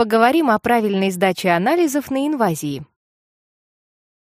Поговорим о правильной сдаче анализов на инвазии.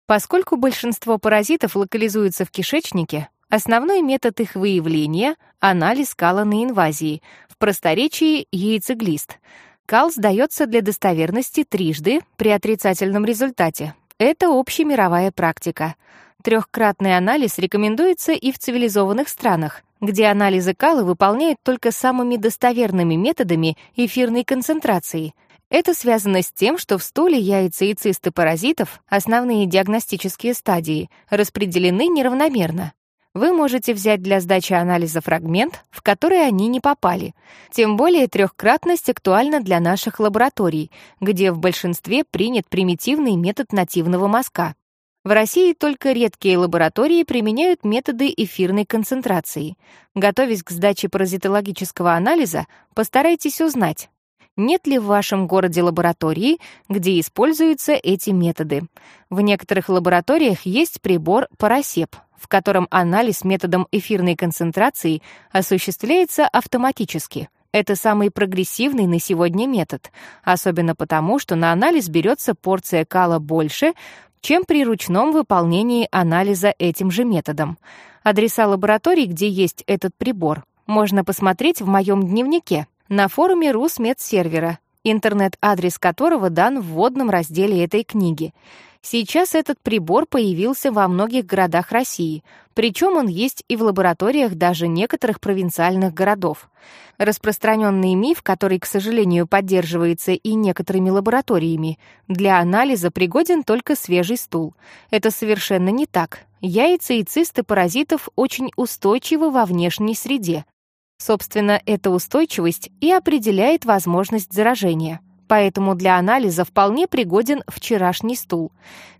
Поскольку большинство паразитов локализуются в кишечнике, основной метод их выявления — анализ кала на инвазии, в просторечии — яйцеглист. Кал сдается для достоверности трижды при отрицательном результате. Это общемировая практика. Трехкратный анализ рекомендуется и в цивилизованных странах, где анализы кала выполняют только самыми достоверными методами эфирной концентрации. Это связано с тем, что в стуле яйца и цисты паразитов, основные диагностические стадии, распределены неравномерно. Вы можете взять для сдачи анализа фрагмент, в который они не попали. Тем более трехкратность актуальна для наших лабораторий, где в большинстве принят примитивный метод нативного мазка. В России только редкие лаборатории применяют методы эфирной концентрации. Готовясь к сдаче паразитологического анализа, постарайтесь узнать, нет ли в вашем городе лаборатории, где используются эти методы. В некоторых лабораториях есть прибор Парасеп, в котором анализ методом эфирной концентрации осуществляется автоматически. Это самый прогрессивный на сегодня метод, особенно потому, что на анализ берется порция кала больше, чем при ручном выполнении анализа этим же методом. Адреса лабораторий, где есть этот прибор, можно посмотреть в моем дневнике на форуме Русмедсервера, интернет-адрес которого дан в вводном разделе этой книги. Сейчас этот прибор появился во многих городах России, причем он есть и в лабораториях даже некоторых провинциальных городов. Распространенный миф, который, к сожалению, поддерживается и некоторыми лабораториями, для анализа пригоден только свежий стул. Это совершенно не так. Яйца и цисты паразитов очень устойчивы во внешней среде. Собственно, эта устойчивость и определяет возможность заражения поэтому для анализа вполне пригоден вчерашний стул.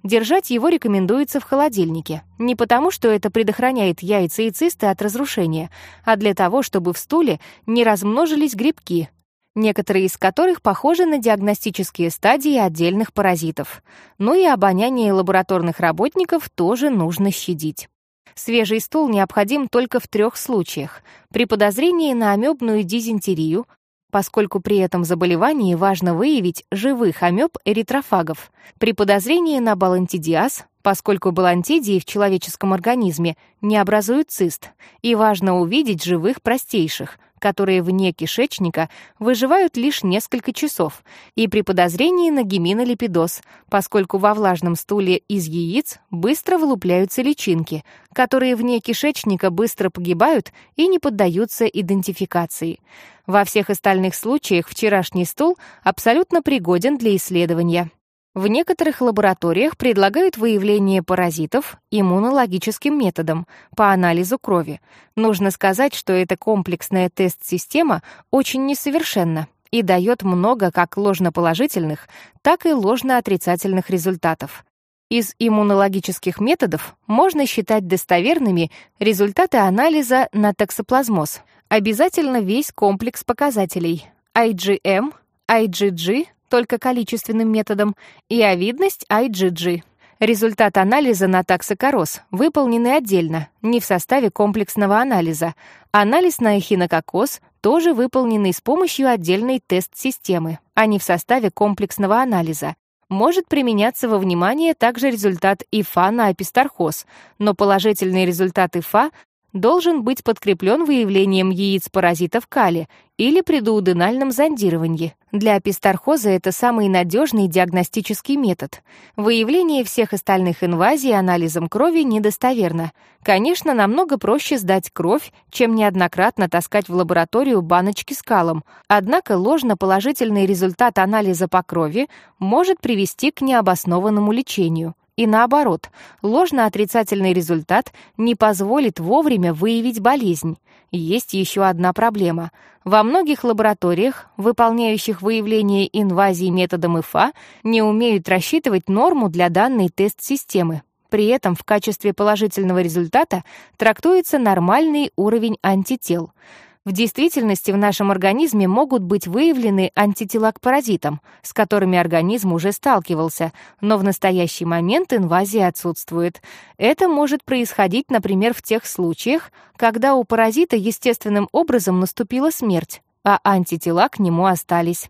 Держать его рекомендуется в холодильнике. Не потому, что это предохраняет яйца и цисты от разрушения, а для того, чтобы в стуле не размножились грибки, некоторые из которых похожи на диагностические стадии отдельных паразитов. Ну и обоняние лабораторных работников тоже нужно щадить. Свежий стул необходим только в трех случаях. При подозрении на амебную дизентерию, поскольку при этом заболевании важно выявить живых амеб эритрофагов. При подозрении на балантидиаз, поскольку балантидии в человеческом организме не образуют цист, и важно увидеть живых простейших, которые вне кишечника выживают лишь несколько часов, и при подозрении на геминолипидоз, поскольку во влажном стуле из яиц быстро вылупляются личинки, которые вне кишечника быстро погибают и не поддаются идентификации. Во всех остальных случаях вчерашний стул абсолютно пригоден для исследования. В некоторых лабораториях предлагают выявление паразитов иммунологическим методом по анализу крови. Нужно сказать, что эта комплексная тест-система очень несовершенна и дает много как ложноположительных, так и ложноотрицательных результатов. Из иммунологических методов можно считать достоверными результаты анализа на токсоплазмоз. Обязательно весь комплекс показателей IgM, IgG, только количественным методом, и овидность IgG. Результат анализа на таксокороз выполнены отдельно, не в составе комплексного анализа. Анализ на эхинококоз тоже выполненный с помощью отдельной тест-системы, а не в составе комплексного анализа. Может применяться во внимание также результат ИФА на апистархоз, но положительный результат ИФА должен быть подкреплен выявлением яиц паразитов кали или при дуоденальном зондировании. Для пистархоза это самый надежный диагностический метод. Выявление всех остальных инвазий анализом крови недостоверно. Конечно, намного проще сдать кровь, чем неоднократно таскать в лабораторию баночки с калом. Однако ложно-положительный результат анализа по крови может привести к необоснованному лечению. И наоборот, ложно-отрицательный результат не позволит вовремя выявить болезнь. Есть еще одна проблема. Во многих лабораториях, выполняющих выявление инвазии методом ИФА, не умеют рассчитывать норму для данной тест-системы. При этом в качестве положительного результата трактуется нормальный уровень антител — в действительности в нашем организме могут быть выявлены антитела к паразитам, с которыми организм уже сталкивался, но в настоящий момент инвазии отсутствует. Это может происходить, например, в тех случаях, когда у паразита естественным образом наступила смерть, а антитела к нему остались.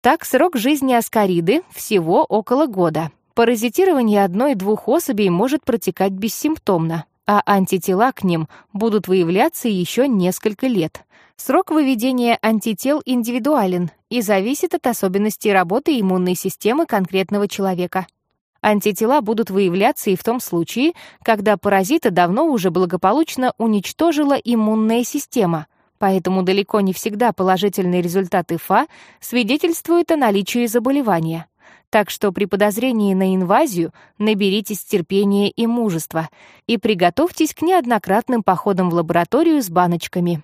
Так, срок жизни аскариды всего около года. Паразитирование одной-двух особей может протекать бессимптомно, а антитела к ним будут выявляться еще несколько лет. Срок выведения антител индивидуален и зависит от особенностей работы иммунной системы конкретного человека. Антитела будут выявляться и в том случае, когда паразита давно уже благополучно уничтожила иммунная система, поэтому далеко не всегда положительные результаты ФА свидетельствуют о наличии заболевания. Так что при подозрении на инвазию наберитесь терпения и мужества и приготовьтесь к неоднократным походам в лабораторию с баночками.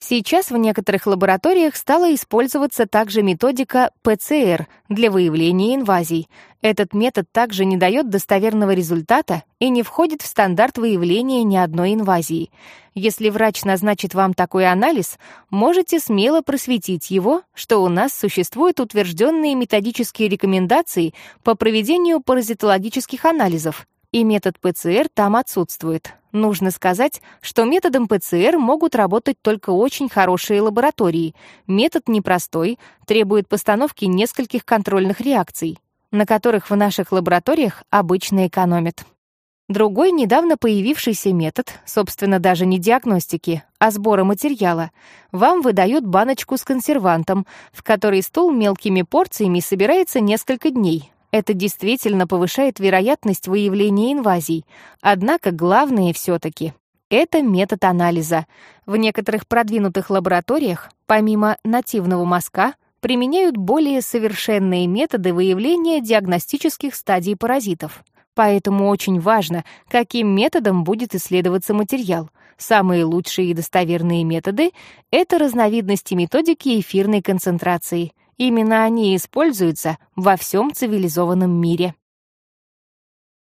Сейчас в некоторых лабораториях стала использоваться также методика ПЦР для выявления инвазий. Этот метод также не дает достоверного результата и не входит в стандарт выявления ни одной инвазии. Если врач назначит вам такой анализ, можете смело просветить его, что у нас существуют утвержденные методические рекомендации по проведению паразитологических анализов, и метод ПЦР там отсутствует. Нужно сказать, что методом ПЦР могут работать только очень хорошие лаборатории. Метод непростой, требует постановки нескольких контрольных реакций, на которых в наших лабораториях обычно экономят. Другой недавно появившийся метод, собственно, даже не диагностики, а сбора материала, вам выдают баночку с консервантом, в которой стул мелкими порциями собирается несколько дней, это действительно повышает вероятность выявления инвазий. Однако главное все-таки — это метод анализа. В некоторых продвинутых лабораториях, помимо нативного мазка, применяют более совершенные методы выявления диагностических стадий паразитов. Поэтому очень важно, каким методом будет исследоваться материал. Самые лучшие и достоверные методы — это разновидности методики эфирной концентрации — Именно они используются во всем цивилизованном мире.